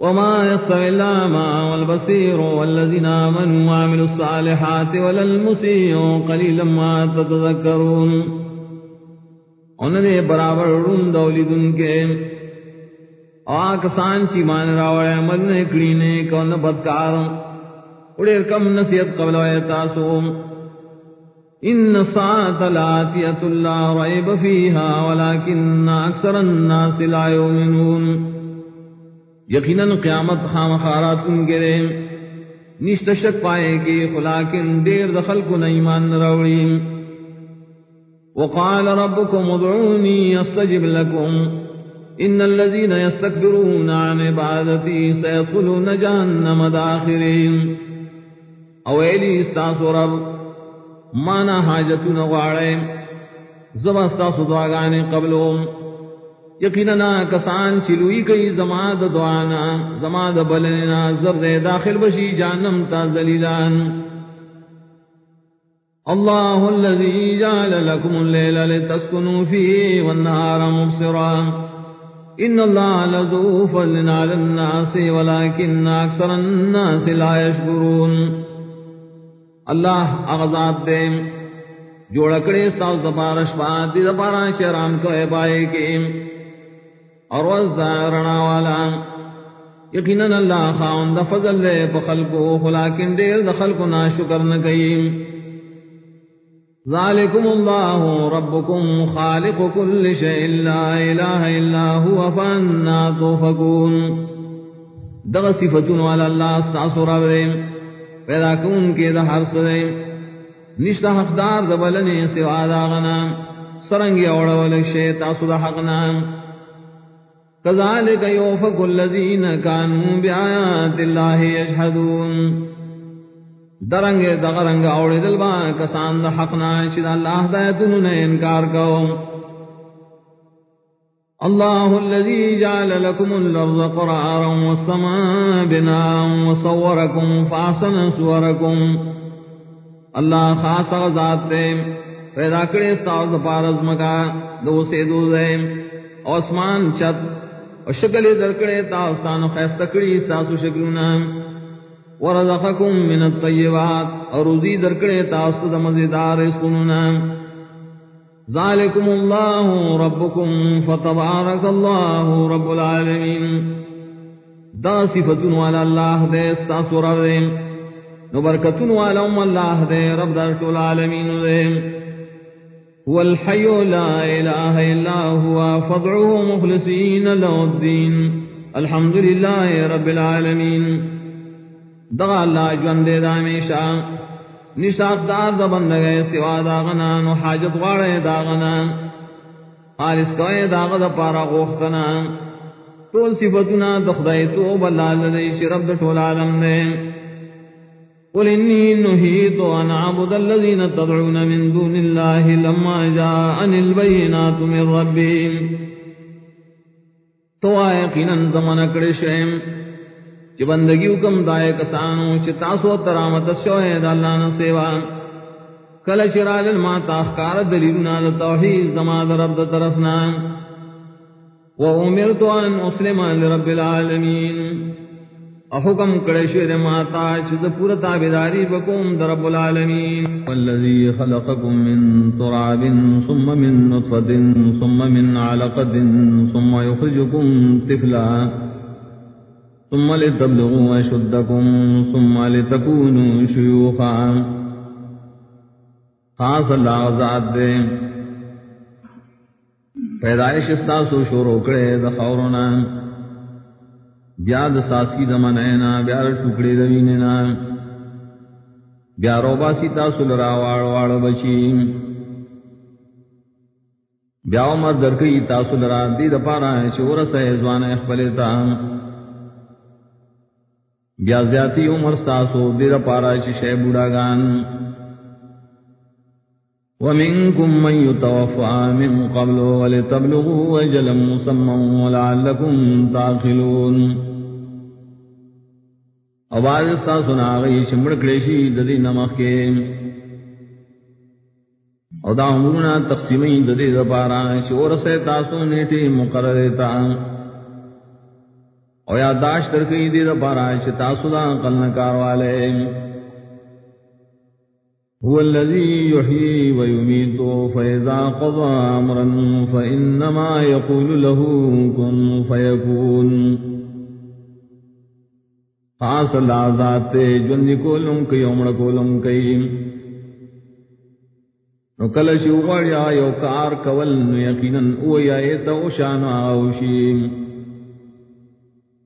وما يستوي الأعمى والبصير والذين آمنوا وعملوا الصالحات ولا المسيء قليلا ما تتذكرون. انہیں برابر رون دولی دن کے آکسان چی مان راوڑ عمل نے کڑینے کون بدکار اڑیر کم نصیت قبل ویتاسو ان الساعة لآتية لا ريب فيها ولكن أكثر الناس لا يؤمنون یقیناً قیامت خام خارات ان گرے۔ نشت شک پائے کہ خلاکن دیر دخل کو نیمان روڑی وقال ربكم ادعوني استجب لكم ان الذين يستكبرون عن عبادتي سيدخلون جهنم داخرين اويلي استاسو رب مانا حاجتنا وعلي زبا استاسو دعاگاني قبلهم یقینا کسان چلوئی کئی زماد دعانا، زماد بلنا زرد داخل بشی جانم تا زلیلان اللہ الذي جعل لكم الليل لتسكنوا فيه والنهار مبصرا. ان الله لذو فضل على الناس ولكن اكثر الناس لا يشكرون اللہ اغذات دے، جوڑکڑے سال دپارش بات دی دپارا شرام کو اے بائے کے اور رنا والا یقیناً اللہ خاون دا فضل لے پخل کو خلاکن دیر دخل کو نا شکر نہ کئی ذالکم اللہ ربکم خالق کل شیء، لا الہ الا هو، فانا توفکون۔ دغ صفتون والا اللہ ساسو رب دے، پیدا کون کے دا حرس دے۔ نشتہ حقدار دبلنے سوا داغنا سرنگی اوڑا ولک شیطا سدہ حقنا كذلك يوفق الذين كانوا بآيات الله يشهدون درنگ دغرنگ اوڑے دل با کسان دا حقنا شد اللہ دایتن نے انکار کو اللہ الذي جعل لكم الارض قرارا والسماء بناء وصوركم فاحسن صوركم اللہ خاص ذات دے، پیدا کرے ساز پارز مکا، دو سے دو دے اسمان چت اور شکل درکڑے تاستان خیستکڑی ساسو شکلنا ورزقکم من الطیبات. اور روزی درکڑے تاست مزیدار سننا ذالکم اللہ ربکم فتبارک اللہ رب العالمین. دا صفتن والا اللہ دے ساسو رب دے نبرکتن والا ام اللہ دے رب در العالمین دے هو الحي لا إله إلا فضعه مخلصين له الدين الحمد لله رب العالمين دغا اللہ جوان دے دامیشا نشاق دار دا بندگے سوا داغنا نو حاجت وارے داغنا خالص کوئے داغ دا پارا غوختنا. طول صفتنا دخدائی تو بلال دیش رب دا طول عالم دے. قل إني نهيت أن أعبد الذين تدعون من دون الله لما جاءني البينات من ربهم. تو آئقینا زمن کڑشیم چی بندگی حکم دائے کسانو چی تاسو ترامت شوئے دا اللہ کل شرال الما تاخکار دلیلنا دا توحید زمان رب دا طرفنا. وَأُمِرْتُ أَنْ أُسْلِمَ لِرَبِّ الْعَالَمِينَ. حکم کرے شیر ماتا چیز پورا تابداری بکم در رب العالمین. والذی خلقکم من تراب ثم من نطفت ثم من علقت ثم یخرجکم طفلا ثم لتبلغوا اشدکم ثم لتکونوا شیوخا. خاص اللہ ذات دے. پیدائش استاسو شروع کرے دخورنا بیا د ساسی د منینا بیا ټوکړي د وینینا بیا روبا سیتا سول را واړ واړ بچی بیا عمر درکې تاسو لرا دې د پاره شور سه ځوان خپل بیا زیاتی عمر تاسو دې د پاره چې شه بوډاګان. ومنكم من يتوفى من قبل ولتبلغوا أجلا مسمى ولعلكم تعقلون آواز سا سنا گئی، چمڑ کلیشی ددی نمک کے۔ او دا عمرنا تقسیمی ددی دپارا چور سے تاسو نیٹی مقرر تا۔ او یادداشت رکھی دی دا پارا چھ تاسو دا عقل نکار والے۔ هو الذي يحيي ويميت فإذا قضى أمرا فإنما يقول له كن فيكون خاص اللہ ذات جن کولم کی عمر کولم کی نو کل شو غړیا یو کار کول، نو یقینا او یا ایت او شان او شیم